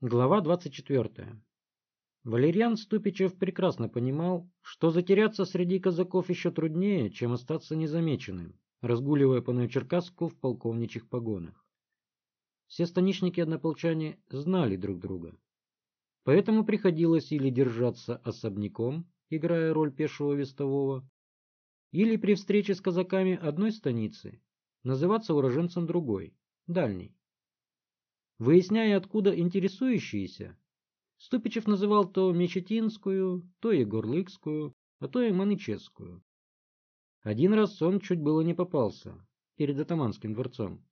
Глава 24. Валерьян Ступичев прекрасно понимал, что затеряться среди казаков еще труднее, чем остаться незамеченным, разгуливая по Новочеркасску в полковничьих погонах. Все станичники-однополчане знали друг друга. Поэтому приходилось или держаться особняком, играя роль пешего вестового, или при встрече с казаками одной станицы называться уроженцем другой, дальней. Выясняя, откуда интересующиеся, Ступичев называл то Мечетинскую, то Егорлыкскую, а то и Манычевскую. Один раз он чуть было не попался перед атаманским дворцом.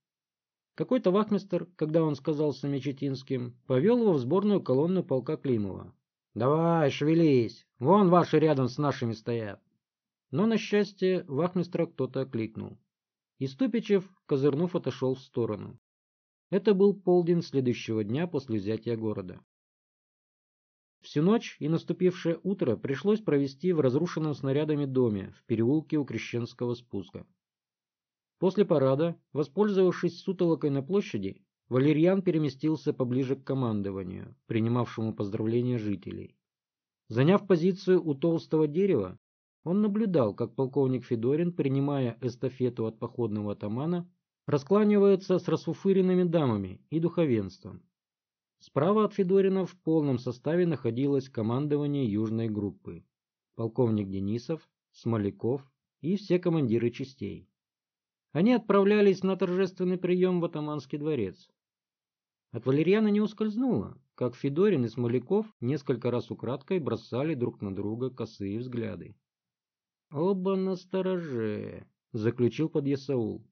Какой-то вахмистр, когда он сказался Мечетинским, повел его в сборную колонну полка Климова. «Давай, шевелись! Вон ваши рядом с нашими стоят!» Но, на счастье, вахмистра кто-то окликнул. И Ступичев, козырнув, отошел в сторону. Это был полдень следующего дня после взятия города. Всю ночь и наступившее утро пришлось провести в разрушенном снарядами доме в переулке у Крещенского спуска. После парада, воспользовавшись сутолокой на площади, Валерьян переместился поближе к командованию, принимавшему поздравления жителей. Заняв позицию у толстого дерева, он наблюдал, как полковник Федорин, принимая эстафету от походного атамана, раскланивается с расфуфыренными дамами и духовенством. Справа от Федорина в полном составе находилось командование южной группы. Полковник Денисов, Смоляков и все командиры частей. Они отправлялись на торжественный прием в атаманский дворец. От Валерьяна не ускользнуло, как Федорин и Смоляков несколько раз украдкой бросали друг на друга косые взгляды. «Оба настороже», — заключил подъясаул.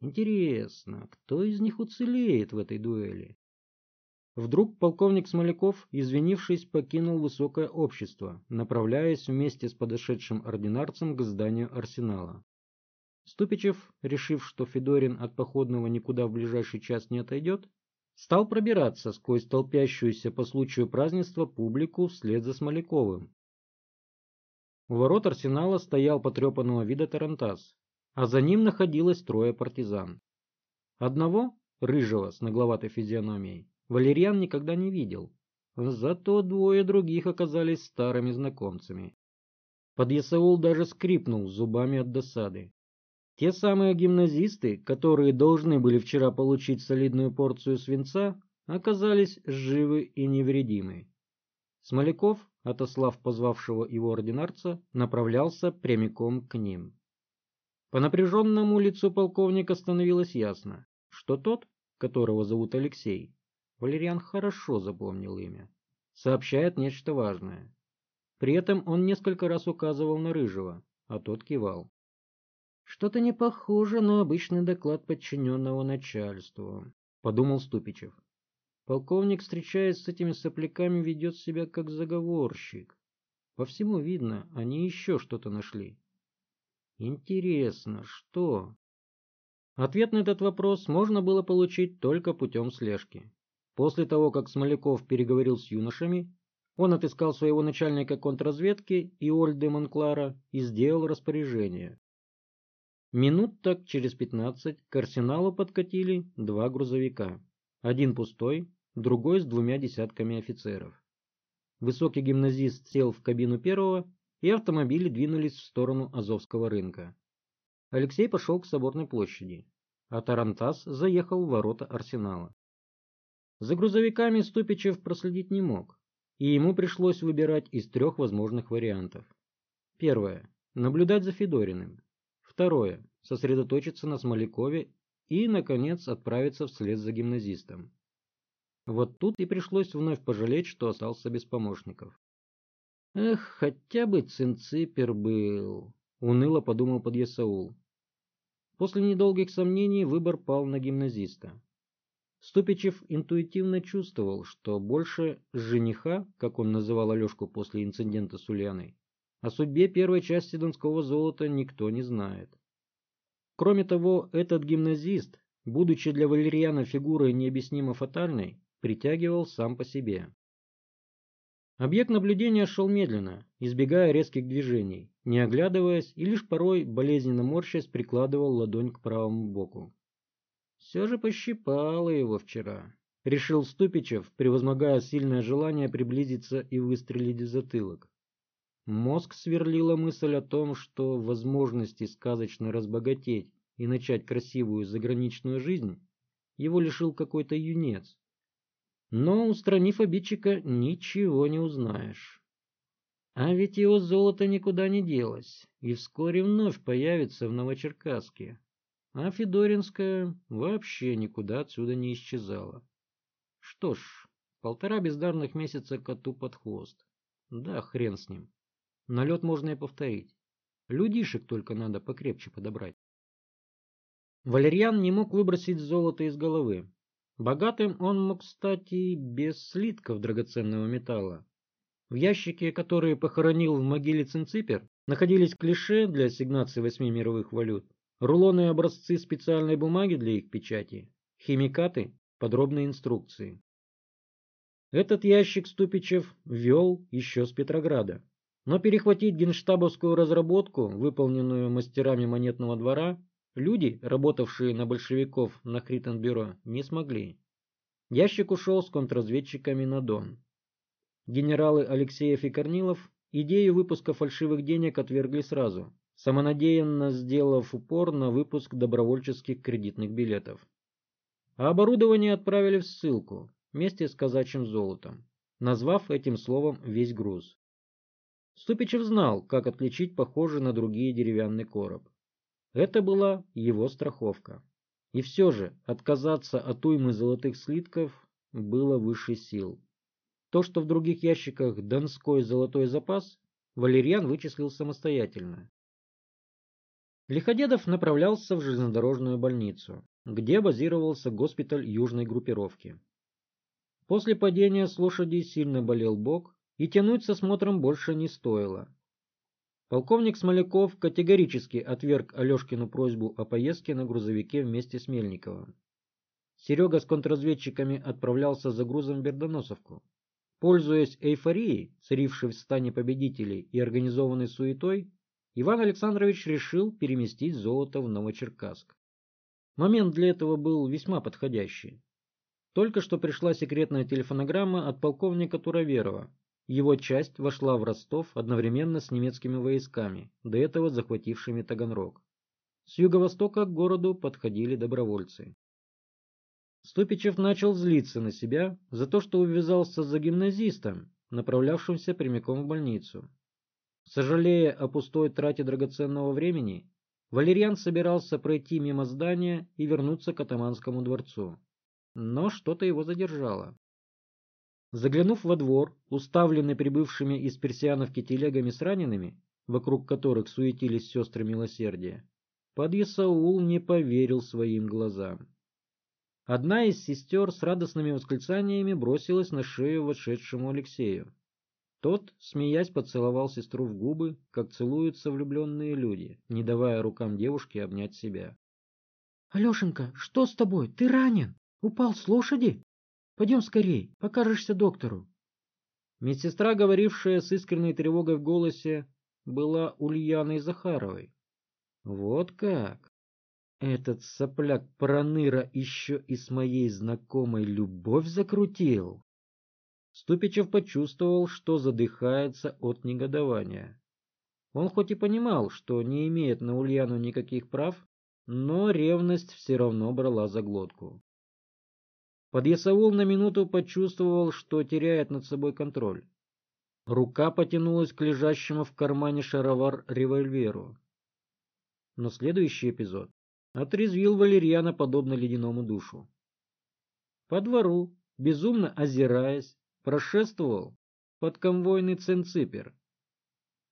Интересно, кто из них уцелеет в этой дуэли? Вдруг полковник Смоляков, извинившись, покинул высокое общество, направляясь вместе с подошедшим ординарцем к зданию арсенала. Ступичев, решив, что Федорин от походного никуда в ближайший час не отойдет, стал пробираться сквозь толпящуюся по случаю празднества публику вслед за Смоляковым. У ворот арсенала стоял потрепанного вида Тарантас, а за ним находилось трое партизан. Одного, рыжего с нагловатой физиономией, Валерьян никогда не видел, зато двое других оказались старыми знакомцами. Подъясаул даже скрипнул зубами от досады. Те самые гимназисты, которые должны были вчера получить солидную порцию свинца, оказались живы и невредимы. Смоляков, отослав позвавшего его ординарца, направлялся прямиком к ним. По напряженному лицу полковника становилось ясно, что тот, которого зовут Алексей, Валериан хорошо запомнил имя, сообщает нечто важное. При этом он несколько раз указывал на Рыжего, а тот кивал. «Что-то не похоже на обычный доклад подчиненного начальству», — подумал Ступичев. Полковник, встречаясь с этими сопляками, ведет себя как заговорщик. По всему видно, они еще что-то нашли. Интересно, что? Ответ на этот вопрос можно было получить только путем слежки. После того, как Смоляков переговорил с юношами, он отыскал своего начальника контрразведки Иольды Монклара и сделал распоряжение. Минут так через пятнадцать к арсеналу подкатили два грузовика. Один пустой, другой с двумя десятками офицеров. Высокий гимназист сел в кабину первого и автомобили двинулись в сторону Азовского рынка. Алексей пошел к Соборной площади, а Тарантас заехал в ворота арсенала. За грузовиками Ступичев проследить не мог, и ему пришлось выбирать из трех возможных вариантов. Первое – наблюдать за Федориным. Второе – сосредоточиться на Смолякове и, наконец, отправиться вслед за гимназистом. Вот тут и пришлось вновь пожалеть, что остался без помощников. Эх, хотя бы Цинципер был, уныло подумал подъясаул. После недолгих сомнений выбор пал на гимназиста. Ступичев интуитивно чувствовал, что больше жениха, как он называл Алешку после инцидента с Ульяной, о судьбе первой части Донского золота никто не знает. Кроме того, этот гимназист, будучи для Валерьяна фигурой необъяснимо фатальной, притягивал сам по себе. Объект наблюдения шел медленно, избегая резких движений, не оглядываясь и лишь порой, болезненно морщась, прикладывал ладонь к правому боку. Все же пощипало его вчера. решил Ступичев, превозмогая сильное желание приблизиться и выстрелить в затылок. Мозг сверлила мысль о том, что возможности сказочно разбогатеть и начать красивую заграничную жизнь его лишил какой-то юнец. Но, устранив обидчика, ничего не узнаешь. А ведь его золото никуда не делось, и вскоре вновь появится в Новочеркасске. А Федоринская вообще никуда отсюда не исчезала. Что ж, полтора бездарных месяца коту под хвост. Да, хрен с ним. Налет можно и повторить. Людишек только надо покрепче подобрать. Валерьян не мог выбросить золото из головы. Богатым он мог стать и без слитков драгоценного металла. В ящике, который похоронил в могиле Цинципер, находились клише для ассигнации восьми мировых валют, рулоны и образцы специальной бумаги для их печати, химикаты подробные инструкции. Этот ящик Ступичев вел еще с Петрограда. Но перехватить генштабовскую разработку, выполненную мастерами монетного двора, люди, работавшие на большевиков на Хриттенбюро, не смогли. Ящик ушел с контрразведчиками на Дон. Генералы Алексеев и Корнилов идею выпуска фальшивых денег отвергли сразу, самонадеянно сделав упор на выпуск добровольческих кредитных билетов. А оборудование отправили в ссылку вместе с казачьим золотом, назвав этим словом весь груз. Ступичев знал, как отличить похожий на другие деревянный короб. Это была его страховка. И все же отказаться от уймы золотых слитков было выше сил. То, что в других ящиках донской золотой запас, Валерьян вычислил самостоятельно. Лиходедов направлялся в железнодорожную больницу где базировался госпиталь южной группировки. После падения с лошади сильно болел бок, и тянуть со смотром больше не стоило. Полковник Смоляков категорически отверг Алешкину просьбу о поездке на грузовике вместе с Мельниковым. Серега с контрразведчиками отправлялся за грузом в Бердоносовку. Пользуясь эйфорией, царившей в стане победителей и организованной суетой, Иван Александрович решил переместить золото в Новочеркасск. Момент для этого был весьма подходящий. Только что пришла секретная телефонограмма от полковника Туроверова. Его часть вошла в Ростов одновременно с немецкими войсками, до этого захватившими Таганрог. С юго-востока к городу подходили добровольцы. Ступичев начал злиться на себя за то, что увязался за гимназистом, направлявшимся прямиком в больницу. Сожалея о пустой трате драгоценного времени, Валерьян собирался пройти мимо здания и вернуться к атаманскому дворцу. Но что-то его задержало. Заглянув во двор, уставленный прибывшими из Персиановки телегами с ранеными, вокруг которых суетились сестры милосердия, подъясаул не поверил своим глазам. Одна из сестер с радостными восклицаниями бросилась на шею вошедшему Алексею. Тот, смеясь, поцеловал сестру в губы, как целуются влюбленные люди, не давая рукам девушки обнять себя. — Алешенька, что с тобой? Ты ранен? Упал с лошади? Пойдем скорей, покажешься доктору. Медсестра, говорившая с искренней тревогой в голосе, была Ульяной Захаровой. Вот как! Этот сопляк Проныра еще и с моей знакомой любовь закрутил. Ступичев почувствовал, что задыхается от негодования. Он хоть и понимал, что не имеет на Ульяну никаких прав, но ревность все равно брала за глотку. Подъясаул на минуту почувствовал, что теряет над собой контроль. Рука потянулась к лежащему в кармане шаровар револьверу. Но следующий эпизод отрезвил Валерьяна подобно ледяному душу. По двору, безумно озираясь, прошествовал подконвойный ценципер.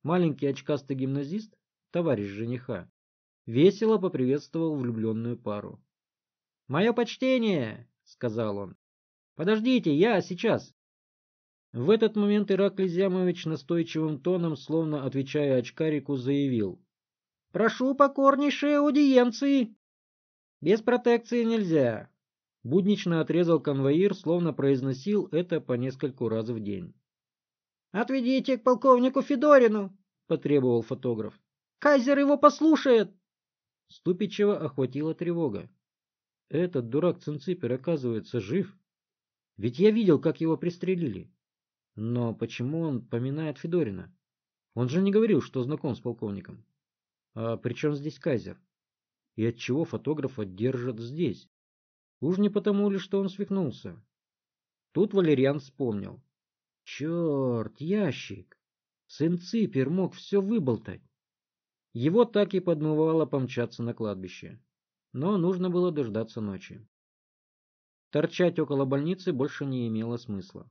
Маленький очкастый гимназист, товарищ жениха, весело поприветствовал влюбленную пару. «Мое почтение!» — сказал он. «Подождите, я сейчас!» В этот момент Ираклий Зямович настойчивым тоном, словно отвечая очкарику, заявил. «Прошу покорнейшей аудиенции!» «Без протекции нельзя. Буднично отрезал конвоир, словно произносил это по нескольку раз в день. «Отведите к полковнику Федорину!» — потребовал фотограф. «Кайзер его послушает!» Ступичева охватила тревога. «Этот дурак Цинципер, оказывается, жив!» Ведь я видел, как его пристрелили. Но почему он поминает Федорина? Он же не говорил, что знаком с полковником. А при чем здесь Кайзер? И отчего фотографа держат здесь? Уж не потому ли, что он свихнулся? Тут Валериан вспомнил. Черт, ящик! Сын Ципер мог все выболтать. Его так и подмывало помчаться на кладбище. Но нужно было дождаться ночи. Торчать около больницы больше не имело смысла.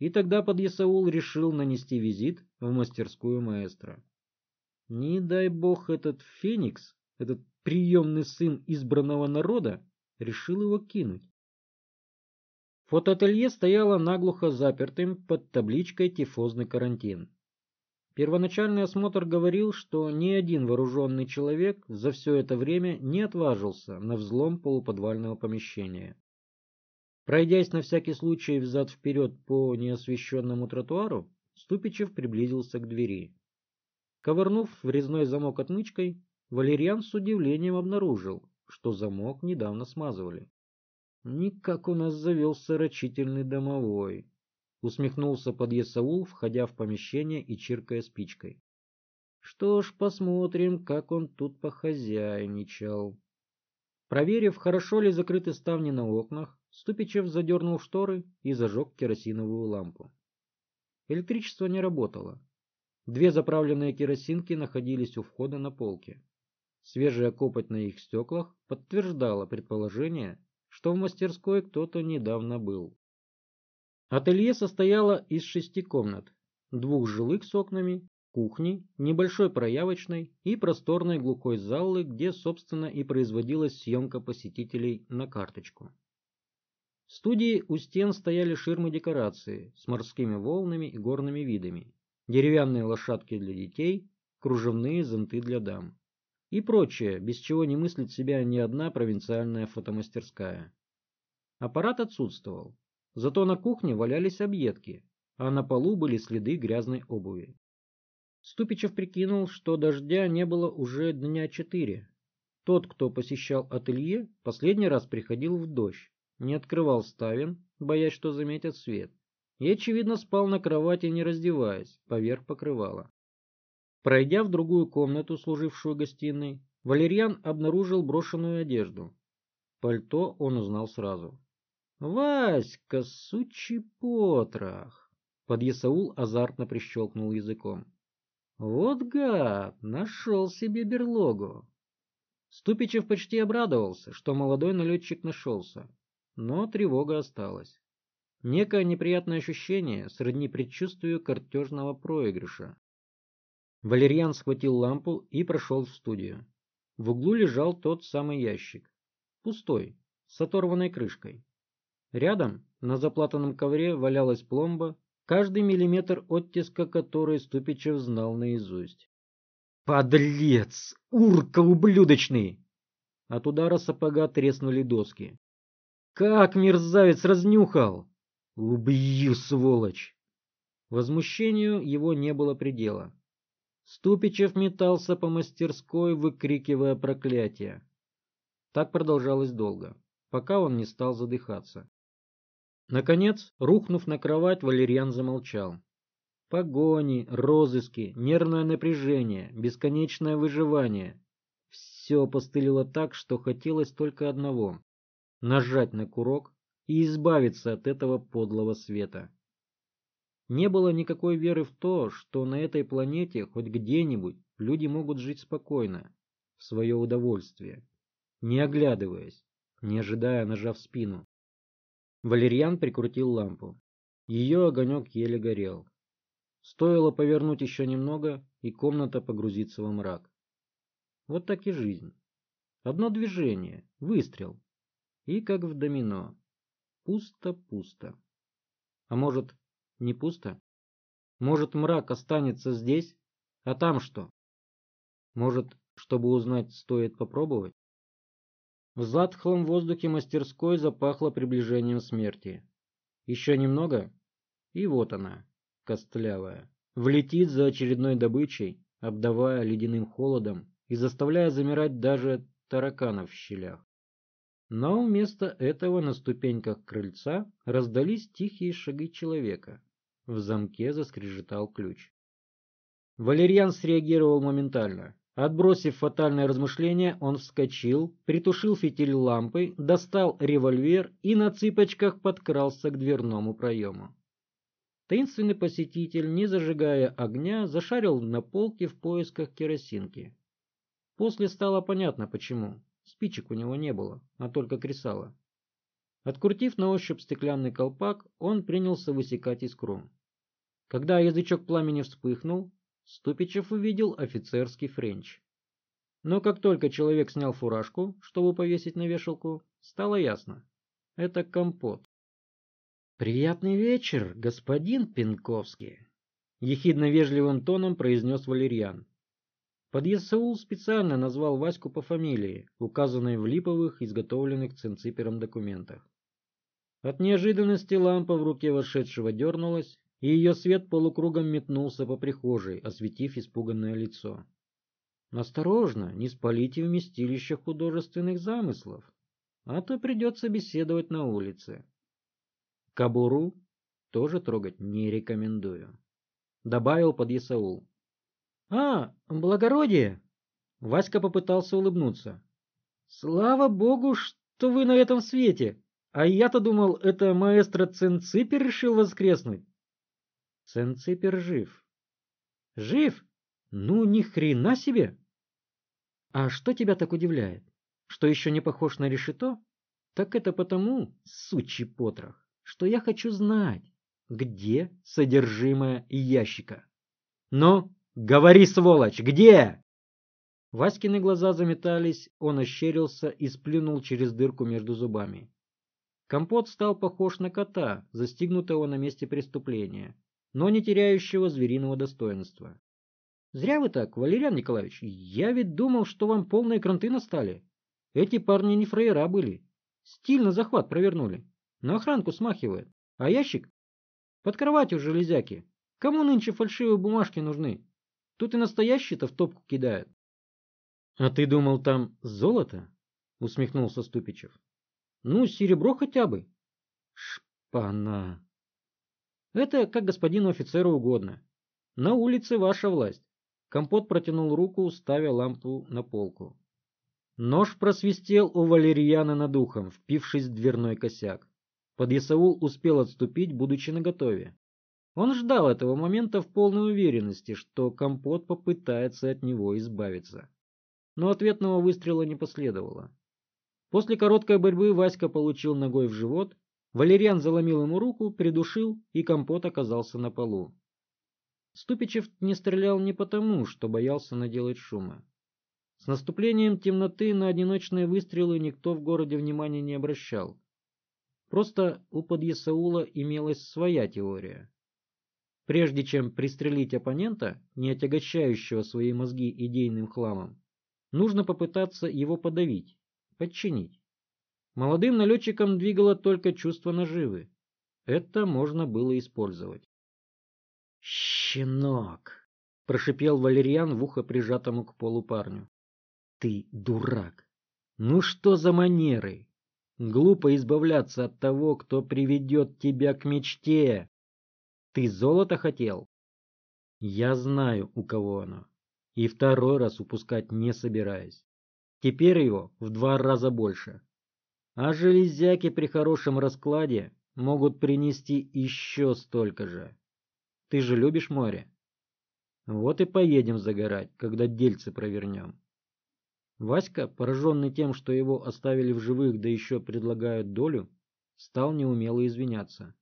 И тогда подъясаул решил нанести визит в мастерскую маэстро. Не дай бог этот Феникс, этот приемный сын избранного народа, решил его кинуть. Фотоателье стояло наглухо запертым под табличкой «Тифозный карантин». Первоначальный осмотр говорил, что ни один вооруженный человек за все это время не отважился на взлом полуподвального помещения. Пройдясь на всякий случай взад-вперед по неосвещенному тротуару, Ступичев приблизился к двери. Ковырнув врезной замок отмычкой, Валерьян с удивлением обнаружил, что замок недавно смазывали. «Никак у нас завелся рачительный домовой», — усмехнулся подъясаул, входя в помещение и чиркая спичкой. «Что ж, посмотрим, как он тут похозяйничал». Проверив, хорошо ли закрыты ставни на окнах, Ступичев задернул шторы и зажег керосиновую лампу. Электричество не работало. Две заправленные керосинки находились у входа на полке. Свежая копоть на их стеклах подтверждала предположение, что в мастерской кто-то недавно был. Ателье состояло из шести комнат, двух жилых с окнами, кухни, небольшой проявочной и просторной глухой залы, где, собственно, и производилась съемка посетителей на карточку. В студии у стен стояли ширмы декорации с морскими волнами и горными видами, деревянные лошадки для детей, кружевные зонты для дам и прочее, без чего не мыслит себя ни одна провинциальная фотомастерская. Аппарат отсутствовал, зато на кухне валялись объедки, а на полу были следы грязной обуви. Ступичев прикинул, что дождя не было уже дня четыре. Тот, кто посещал ателье, последний раз приходил в дождь, не открывал ставен, боясь, что заметят свет, и, очевидно, спал на кровати, не раздеваясь, поверх покрывала. Пройдя в другую комнату, служившую гостиной, Валерьян обнаружил брошенную одежду. Пальто он узнал сразу. «Васька, сучий потрох!» Подъясаул азартно прищелкнул языком. «Вот гад, нашел себе берлогу!» Ступичев почти обрадовался, что молодой налетчик нашелся но тревога осталась. Некое неприятное ощущение сродни предчувствию картежного проигрыша. Валерьян схватил лампу и прошел в студию. В углу лежал тот самый ящик. Пустой, с оторванной крышкой. Рядом, на заплатанном ковре, валялась пломба, каждый миллиметр оттиска которой Ступичев знал наизусть. «Подлец! Урка ублюдочный!» От удара сапога треснули доски. Как мерзавец разнюхал! Убью, сволочь! Возмущению его не было предела. Ступичев метался по мастерской, выкрикивая проклятия. Так продолжалось долго, пока он не стал задыхаться. Наконец, рухнув на кровать, Валерьян замолчал. Погони, розыски, нервное напряжение, бесконечное выживание. Все постылило так, что хотелось только одного нажать на курок и избавиться от этого подлого света. Не было никакой веры в то, что на этой планете хоть где-нибудь люди могут жить спокойно, в свое удовольствие, не оглядываясь, не ожидая ножа в спину. Валерьян прикрутил лампу. Ее огонек еле горел. Стоило повернуть еще немного, и комната погрузится во мрак. Вот так и жизнь. Одно движение, выстрел, и как в домино. Пусто-пусто. А может, не пусто? Может, мрак останется здесь, а там что? Может, чтобы узнать, стоит попробовать? В затхлом воздухе мастерской запахло приближением смерти. Еще немного, и вот она, костлявая, влетит за очередной добычей, обдавая ледяным холодом и заставляя замирать даже тараканов в щелях. Но вместо этого на ступеньках крыльца раздались тихие шаги человека. В замке заскрежетал ключ. Валерьян среагировал моментально. Отбросив фатальное размышление, он вскочил, притушил фитиль лампы, достал револьвер и на цыпочках подкрался к дверному проему. Таинственный посетитель, не зажигая огня, зашарил на полке в поисках керосинки. После стало понятно, почему. Спичек у него не было, а только кресало. Открутив на ощупь стеклянный колпак, он принялся высекать искру. Когда язычок пламени вспыхнул, Ступичев увидел офицерский френч. Но как только человек снял фуражку, чтобы повесить на вешалку, стало ясно. Это Компот. «Приятный вечер, господин Пинковский», — ехидно-вежливым тоном произнес Валерьян. Подъесаул специально назвал Ваську по фамилии, указанной в липовых, изготовленных цинципером документах. От неожиданности лампа в руке вошедшего дернулась, и ее свет полукругом метнулся по прихожей, осветив испуганное лицо. Осторожно, не спалите вместилище художественных замыслов, а то придется беседовать на улице. Кабуру тоже трогать не рекомендую. Добавил подъясаул. «А, благородие!» Васька попытался улыбнуться. «Слава богу, что вы на этом свете! А я-то думал, это маэстро Ценципер решил воскреснуть!» Ценципер жив. «Жив? Ну, ни хрена себе!» «А что тебя так удивляет? Что еще не похож на решето? Так это потому, сучий потрох, что я хочу знать, где содержимое ящика. Но Говори, сволочь, где? Васькины глаза заметались, он ощерился и сплюнул через дырку между зубами. Компот стал похож на кота, застигнутого на месте преступления, но не теряющего звериного достоинства. Зря вы так, Валериан Николаевич. Я ведь думал, что вам полные кранты настали. Эти парни не фраера были. Стильно захват провернули. На охранку смахивает. А ящик? Под кроватью железяки. Кому нынче фальшивые бумажки нужны? Тут и настоящие-то в топку кидают. — А ты думал, там золото? — усмехнулся Ступичев. — Ну, серебро хотя бы. — Шпана. — Это как господину офицеру угодно. На улице ваша власть. Компот протянул руку, ставя лампу на полку. Нож просвистел у валерьяна над ухом, впившись в дверной косяк. Подъясаул успел отступить, будучи наготове. Он ждал этого момента в полной уверенности, что компот попытается от него избавиться. Но ответного выстрела не последовало. После короткой борьбы Васька получил ногой в живот, Валерьян заломил ему руку, придушил, и компот оказался на полу. Ступичев не стрелял не потому, что боялся наделать шума. С наступлением темноты на одиночные выстрелы никто в городе внимания не обращал. Просто у подъясаула имелась своя теория. Прежде чем пристрелить оппонента, не отягощающего свои мозги идейным хламом, нужно попытаться его подавить, подчинить. Молодым налетчикам двигало только чувство наживы. Это можно было использовать. «Щенок!» — прошипел Валерьян в ухо прижатому к полу парню. «Ты дурак! Ну что за манеры? Глупо избавляться от того, кто приведет тебя к мечте!» Ты золото хотел? Я знаю, у кого оно. И второй раз упускать не собираюсь. Теперь его в два раза больше. А железяки при хорошем раскладе могут принести еще столько же. Ты же любишь море? Вот и поедем загорать, когда дельцы провернем. Васька, пораженный тем, что его оставили в живых, да еще предлагают долю, стал неумело извиняться.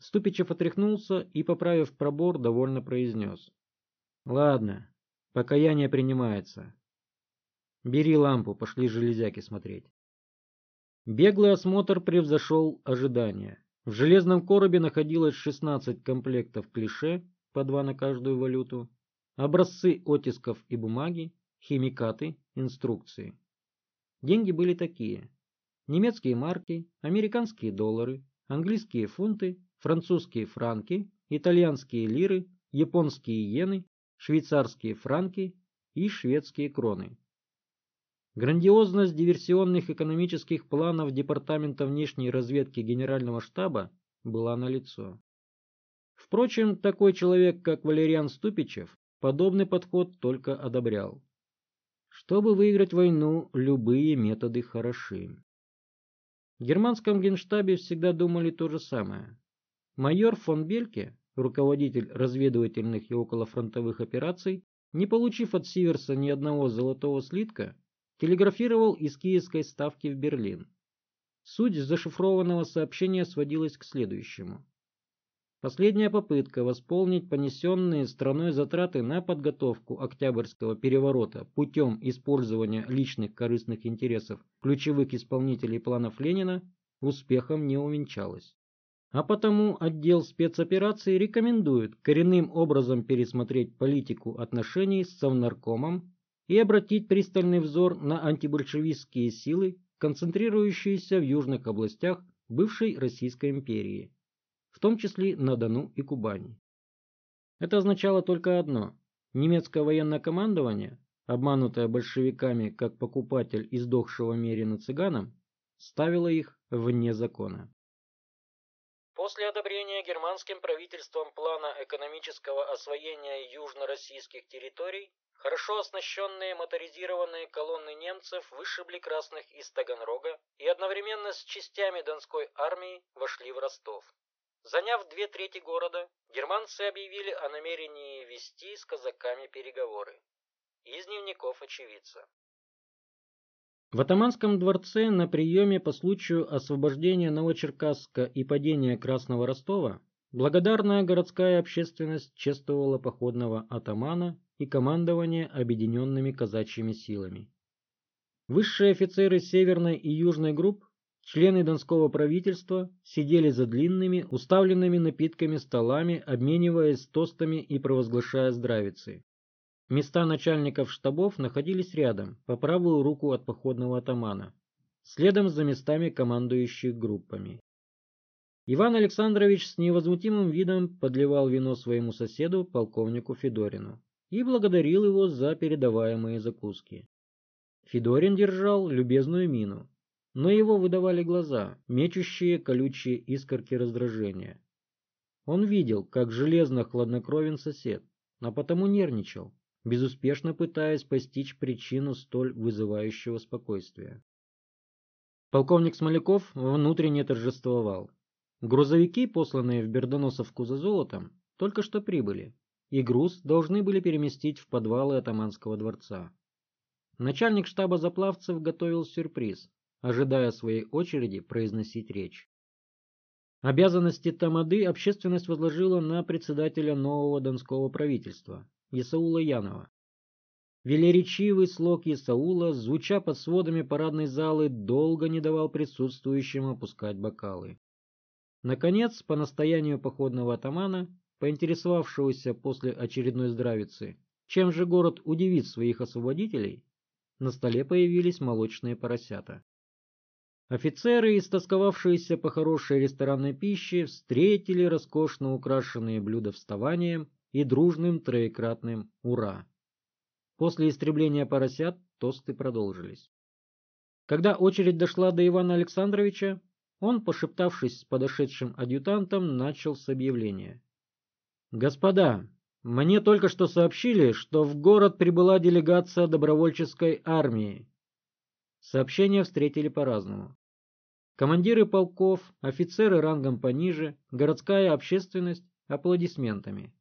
Ступичев отряхнулся и, поправив пробор, довольно произнес. «Ладно, покаяние принимается. Бери лампу, пошли железяки смотреть». Беглый осмотр превзошел ожидания. В железном коробе находилось 16 комплектов клише, по два на каждую валюту, образцы оттисков и бумаги, химикаты, инструкции. Деньги были такие. Немецкие марки, американские доллары, английские фунты французские франки, итальянские лиры, японские иены, швейцарские франки и шведские кроны. Грандиозность диверсионных экономических планов Департамента внешней разведки Генерального штаба была налицо. Впрочем, такой человек, как Валериан Ступичев, подобный подход только одобрял. Чтобы выиграть войну, любые методы хороши. В германском генштабе всегда думали то же самое. Майор фон Бельке, руководитель разведывательных и околофронтовых операций, не получив от Сиверса ни одного золотого слитка, телеграфировал из киевской ставки в Берлин. Суть зашифрованного сообщения сводилась к следующему. Последняя попытка восполнить понесенные страной затраты на подготовку Октябрьского переворота путем использования личных корыстных интересов ключевых исполнителей планов Ленина успехом не увенчалась. А потому отдел спецопераций рекомендует коренным образом пересмотреть политику отношений с Совнаркомом и обратить пристальный взор на антибольшевистские силы, концентрирующиеся в южных областях бывшей Российской империи в том числе на Дону и Кубани. Это означало только одно. Немецкое военное командование, обманутое большевиками как покупатель издохшего Мерина цыганам, ставило их вне закона. После одобрения германским правительством плана экономического освоения южно-российских территорий, хорошо оснащенные моторизированные колонны немцев вышибли красных из Таганрога и одновременно с частями Донской армии вошли в Ростов. Заняв две трети города, германцы объявили о намерении вести с казаками переговоры. Из дневников очевидца. В атаманском дворце на приеме по случаю освобождения Новочеркасска и падения Красного Ростова благодарная городская общественность чествовала походного атамана и командование объединенными казачьими силами. Высшие офицеры Северной и Южной групп Члены Донского правительства сидели за длинными, уставленными напитками столами, обмениваясь тостами и провозглашая здравицы. Места начальников штабов находились рядом, по правую руку от походного атамана, следом за местами командующих группами. Иван Александрович с невозмутимым видом подливал вино своему соседу, полковнику Федорину, и благодарил его за передаваемые закуски. Федорин держал любезную мину, но его выдавали глаза, мечущие колючие искорки раздражения. Он видел, как железно хладнокровен сосед, а потому нервничал, безуспешно пытаясь постичь причину столь вызывающего спокойствия. Полковник Смоляков внутренне торжествовал. Грузовики, посланные в Бердоносовку за золотом, только что прибыли, и груз должны были переместить в подвалы атаманского дворца. Начальник штаба заплавцев готовил сюрприз, ожидая своей очереди произносить речь. Обязанности Тамады общественность возложила на председателя нового донского правительства, Исаула Янова. Велеречивый слог Исаула, звуча под сводами парадной залы, долго не давал присутствующим опускать бокалы. Наконец, по настоянию походного атамана, поинтересовавшегося после очередной здравицы, чем же город удивит своих освободителей, на столе появились молочные поросята. Офицеры, истосковавшиеся по хорошей ресторанной пище, встретили роскошно украшенные блюда вставанием и дружным троекратным «Ура!». После истребления поросят тосты продолжились. Когда очередь дошла до Ивана Александровича, он, пошептавшись с подошедшим адъютантом, начал с объявления. «Господа, мне только что сообщили, что в город прибыла делегация добровольческой армии. Сообщения встретили по-разному. Командиры полков, офицеры рангом пониже, городская общественность аплодисментами.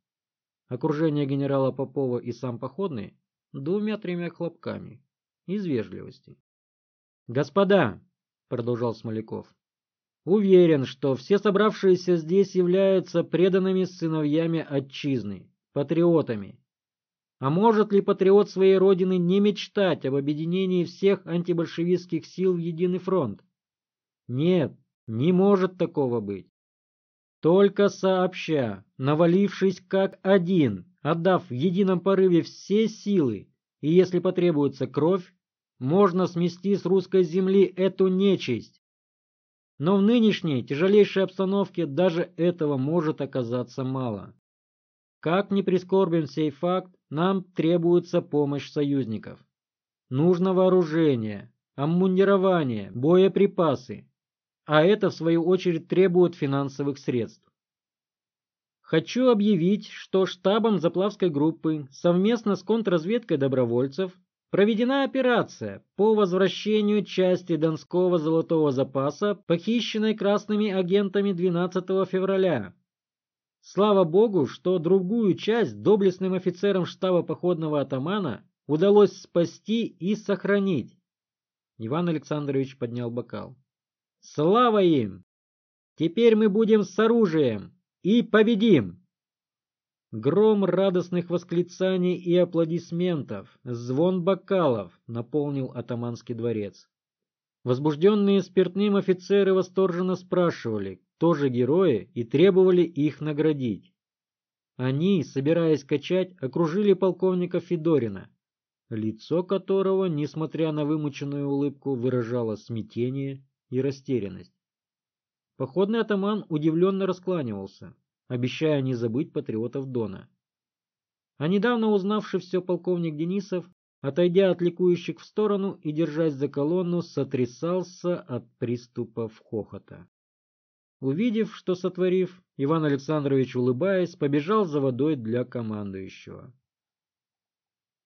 Окружение генерала Попова и сам походный двумя-тремя хлопками, из вежливости. «Господа!» — продолжал Смоляков. «Уверен, что все собравшиеся здесь являются преданными сыновьями отчизны, патриотами. А может ли патриот своей родины не мечтать об объединении всех антибольшевистских сил в единый фронт? Нет, не может такого быть. Только сообща, навалившись как один, отдав в едином порыве все силы, и если потребуется кровь, можно смести с русской земли эту нечисть. Но в нынешней тяжелейшей обстановке даже этого может оказаться мало. Как ни прискорбен сей факт, нам требуется помощь союзников. нужно вооружение, обмундирование, боеприпасы, а это в свою очередь требует финансовых средств. Хочу объявить, что штабом Заплавской группы совместно с контрразведкой добровольцев проведена операция по возвращению части Донского золотого запаса, похищенной красными агентами 12 февраля. Слава богу, что другую часть доблестным офицерам штаба походного атамана удалось спасти и сохранить. Иван Александрович поднял бокал. Слава им! Теперь мы будем с оружием и победим! Гром радостных восклицаний и аплодисментов, звон бокалов наполнил атаманский дворец. Возбужденные спиртным офицеры восторженно спрашивали, кто же герои, и требовали их наградить. Они, собираясь качать, окружили полковника Федорина, лицо которого, несмотря на вымученную улыбку, выражало смятение и растерянность. Походный атаман удивленно раскланивался, обещая не забыть патриотов Дона. А недавно узнавший все полковник Денисов, отойдя от ликующих в сторону и держась за колонну, сотрясался от приступов хохота. Увидев, что сотворив, Иван Александрович, улыбаясь, побежал за водой для командующего.